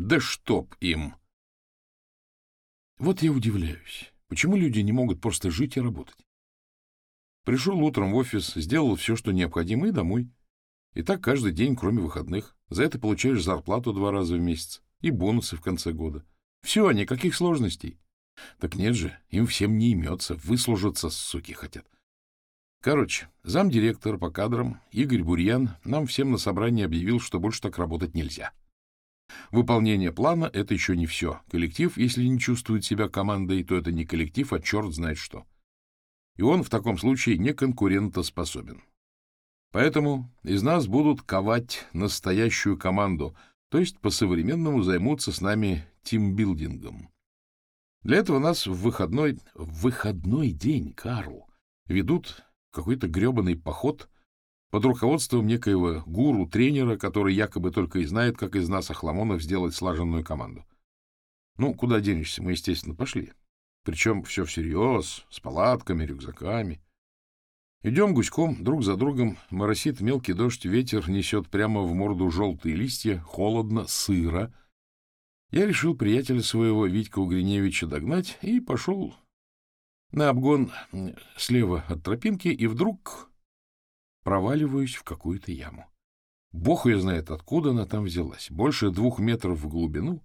Да чтоб им! Вот я удивляюсь, почему люди не могут просто жить и работать. Пришел утром в офис, сделал все, что необходимо, и домой. И так каждый день, кроме выходных. За это получаешь зарплату два раза в месяц и бонусы в конце года. Все, никаких сложностей. Так нет же, им всем не имется, выслужиться, суки, хотят. Короче, замдиректор по кадрам Игорь Бурьян нам всем на собрании объявил, что больше так работать нельзя. Выполнение плана — это еще не все. Коллектив, если не чувствует себя командой, то это не коллектив, а черт знает что. И он в таком случае не конкурентоспособен. Поэтому из нас будут ковать настоящую команду, то есть по-современному займутся с нами тимбилдингом. Для этого нас в выходной, в выходной день, Карл, ведут какой-то гребаный поход под руководством некоего гуру-тренера, который якобы только и знает, как из нас, охламонов, сделать слаженную команду. Ну, куда денешься? Мы, естественно, пошли. Причем все всерьез, с палатками, рюкзаками. Идем гуськом, друг за другом, моросит мелкий дождь, ветер несет прямо в морду желтые листья, холодно, сыро. Я решил приятеля своего, Витька Угриневича, догнать и пошел на обгон слева от тропинки, и вдруг проваливаюсь в какую-то яму. Бог ее знает, откуда она там взялась. Больше двух метров в глубину,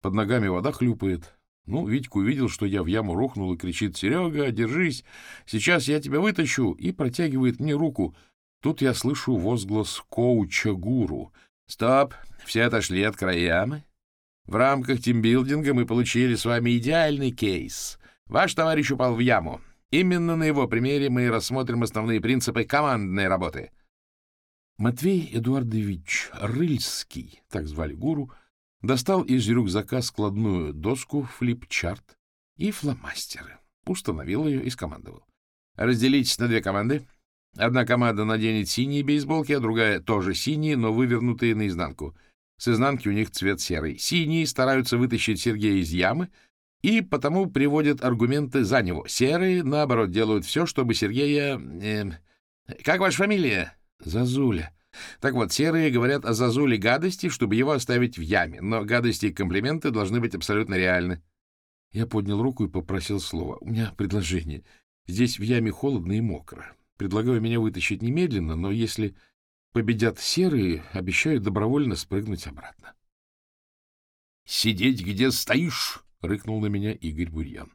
под ногами вода хлюпает. Ну, Витька увидел, что я в яму рухнул, и кричит, «Серега, держись, сейчас я тебя вытащу!» и протягивает мне руку. Тут я слышу возглас коуча-гуру. «Стоп! Все отошли от края ямы. В рамках тимбилдинга мы получили с вами идеальный кейс. Ваш товарищ упал в яму. Именно на его примере мы рассмотрим основные принципы командной работы. Матвей Эдуардович Рыльский, так звали гуру, достал из рюкзака складную доску, флипчарт и фломастеры. Установил ее и скомандовал. Разделитесь на две команды. Одна команда наденет синие бейсболки, а другая тоже синие, но вывернутые наизнанку. С изнанки у них цвет серый. Синие стараются вытащить Сергея из ямы — и потому приводят аргументы за него. Серые, наоборот, делают все, чтобы Сергея... Э, как ваша фамилия? Зазуля. Так вот, серые говорят о Зазуле гадости, чтобы его оставить в яме, но гадости и комплименты должны быть абсолютно реальны. Я поднял руку и попросил слова. У меня предложение. Здесь в яме холодно и мокро. Предлагаю меня вытащить немедленно, но если победят серые, обещаю добровольно спрыгнуть обратно. — Сидеть, где стоишь! — рыкнул на меня Игорь Бурьян.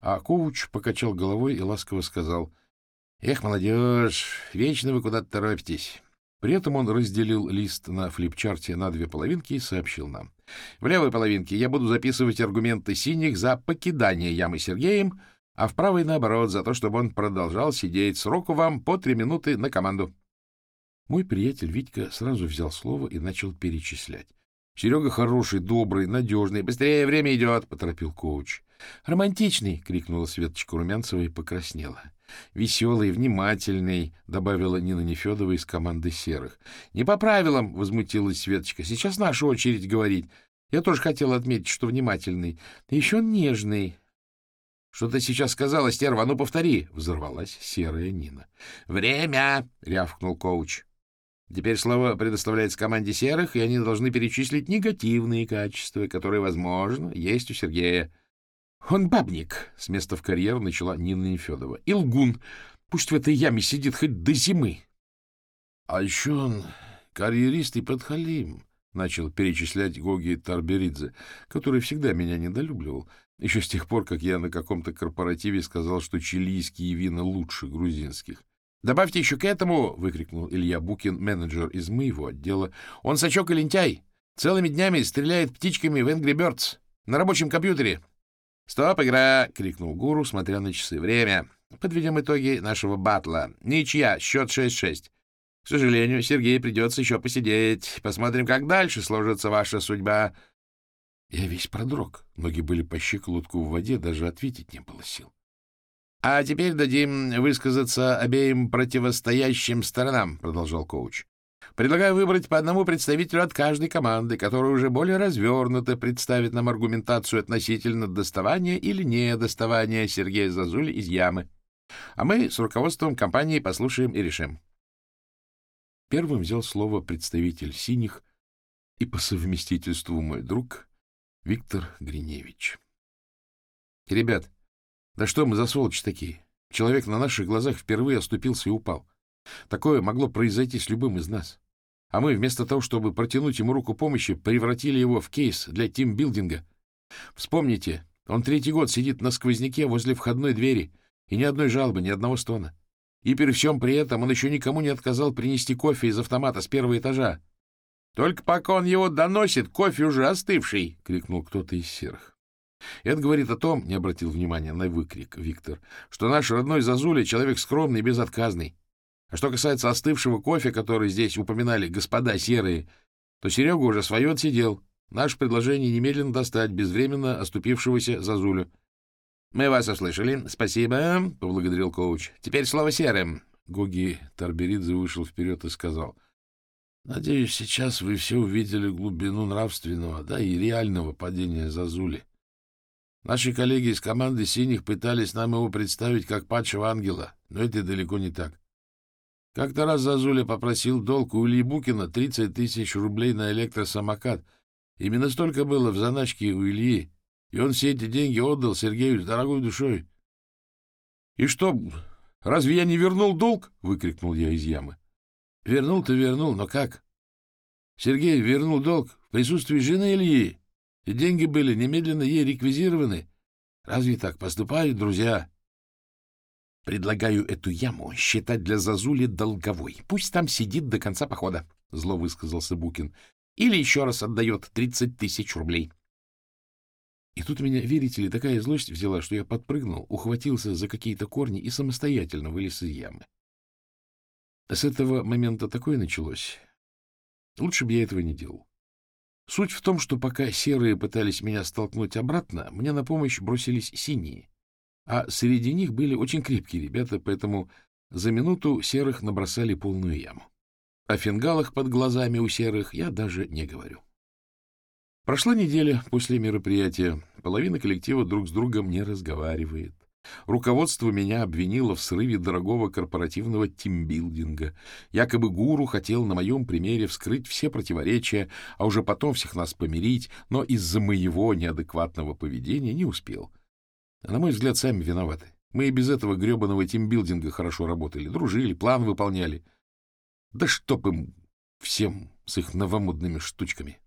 А Ковуч покачал головой и ласково сказал, — Эх, молодежь, вечно вы куда-то торопитесь. При этом он разделил лист на флипчарте на две половинки и сообщил нам. В левой половинке я буду записывать аргументы синих за покидание ямы Сергеем, а в правой, наоборот, за то, чтобы он продолжал сидеть. Сроку вам по три минуты на команду. Мой приятель Витька сразу взял слово и начал перечислять. Серега хороший, добрый, надежный. Быстрее, время идет, — поторопил коуч. Романтичный, — крикнула Светочка Румянцева и покраснела. Веселый, внимательный, — добавила Нина Нефедова из команды серых. Не по правилам, — возмутилась Светочка. Сейчас наша очередь говорить. Я тоже хотела отметить, что внимательный. Еще он нежный. — Что ты сейчас сказала, стерва? Ну, повтори! — взорвалась серая Нина. — Время! — рявкнул коуч. Теперь слово предоставляется команде серых, и они должны перечислить негативные качества, которые, возможно, есть у Сергея. Он бабник, — с места в карьер начала Нина Нефедова. И лгун. Пусть в этой яме сидит хоть до зимы. А еще он карьерист и подхалим, — начал перечислять Гоги Тарберидзе, который всегда меня недолюбливал, еще с тех пор, как я на каком-то корпоративе сказал, что чилийские вина лучше грузинских. Добавьте еще к этому, — выкрикнул Илья Букин, менеджер из моего отдела. — Он сачок и лентяй. Целыми днями стреляет птичками в Angry Birds на рабочем компьютере. — Стоп, игра! — крикнул гуру, смотря на часы. — Время. Подведем итоги нашего батла. Ничья, счет 6-6. К сожалению, Сергею придется еще посидеть. Посмотрим, как дальше сложится ваша судьба. Я весь продрог. Ноги были по щиколотку в воде, даже ответить не было сил. — А теперь дадим высказаться обеим противостоящим сторонам, — продолжал коуч. — Предлагаю выбрать по одному представителю от каждой команды, которая уже более развернуто представит нам аргументацию относительно доставания или недоставания Сергея Зазули из ямы. А мы с руководством компании послушаем и решим. Первым взял слово представитель синих и по совместительству мой друг Виктор Гриневич. Ребят, да что мы за сволочи такие? Человек на наших глазах впервые оступился и упал. Такое могло произойти с любым из нас. А мы, вместо того, чтобы протянуть ему руку помощи, превратили его в кейс для тимбилдинга. Вспомните, он третий год сидит на сквозняке возле входной двери, и ни одной жалобы, ни одного стона. И при всем при этом он еще никому не отказал принести кофе из автомата с первого этажа. — Только пока он его доносит, кофе уже остывший! — крикнул кто-то из серых. Это говорит о том, не обратил внимания на выкрик Виктор, что наш родной Зазуля — человек скромный и безотказный. А что касается остывшего кофе, который здесь упоминали господа серые, то Серега уже свое отсидел. Наше предложение немедленно достать безвременно оступившегося Зазулю. — Мы вас услышали. Спасибо, — поблагодарил коуч. — Теперь слово серым. Гоги Тарберидзе вышел вперед и сказал. — Надеюсь, сейчас вы все увидели глубину нравственного, да и реального падения Зазули. Наши коллеги из команды «Синих» пытались нам его представить как падшего ангела, но это далеко не так. Как-то раз Зазуля попросил долг у Ильи Букина 30 тысяч рублей на электросамокат. Именно столько было в заначке у Ильи, и он все эти деньги отдал Сергею с дорогой душой. — И что, разве я не вернул долг? — выкрикнул я из ямы. — Вернул-то вернул, но как? Сергей вернул долг в присутствии жены Ильи, деньги были немедленно ей реквизированы. Разве так поступают друзья? Предлагаю эту яму считать для Зазули долговой. Пусть там сидит до конца похода, — зло высказался Букин. Или еще раз отдает тридцать тысяч рублей. И тут меня, верите ли, такая злость взяла, что я подпрыгнул, ухватился за какие-то корни и самостоятельно вылез из ямы. С этого момента такое началось. Лучше бы я этого не делал. Суть в том, что пока серые пытались меня столкнуть обратно, мне на помощь бросились синие а среди них были очень крепкие ребята, поэтому за минуту серых набросали полную яму. О фингалах под глазами у серых я даже не говорю. Прошла неделя после мероприятия. Половина коллектива друг с другом не разговаривает. Руководство меня обвинило в срыве дорогого корпоративного тимбилдинга. Якобы гуру хотел на моем примере вскрыть все противоречия, а уже потом всех нас помирить, но из-за моего неадекватного поведения не успел. На мой взгляд, сами виноваты. Мы и без этого гребаного тимбилдинга хорошо работали, дружили, план выполняли. Да чтоб им всем с их новомодными штучками.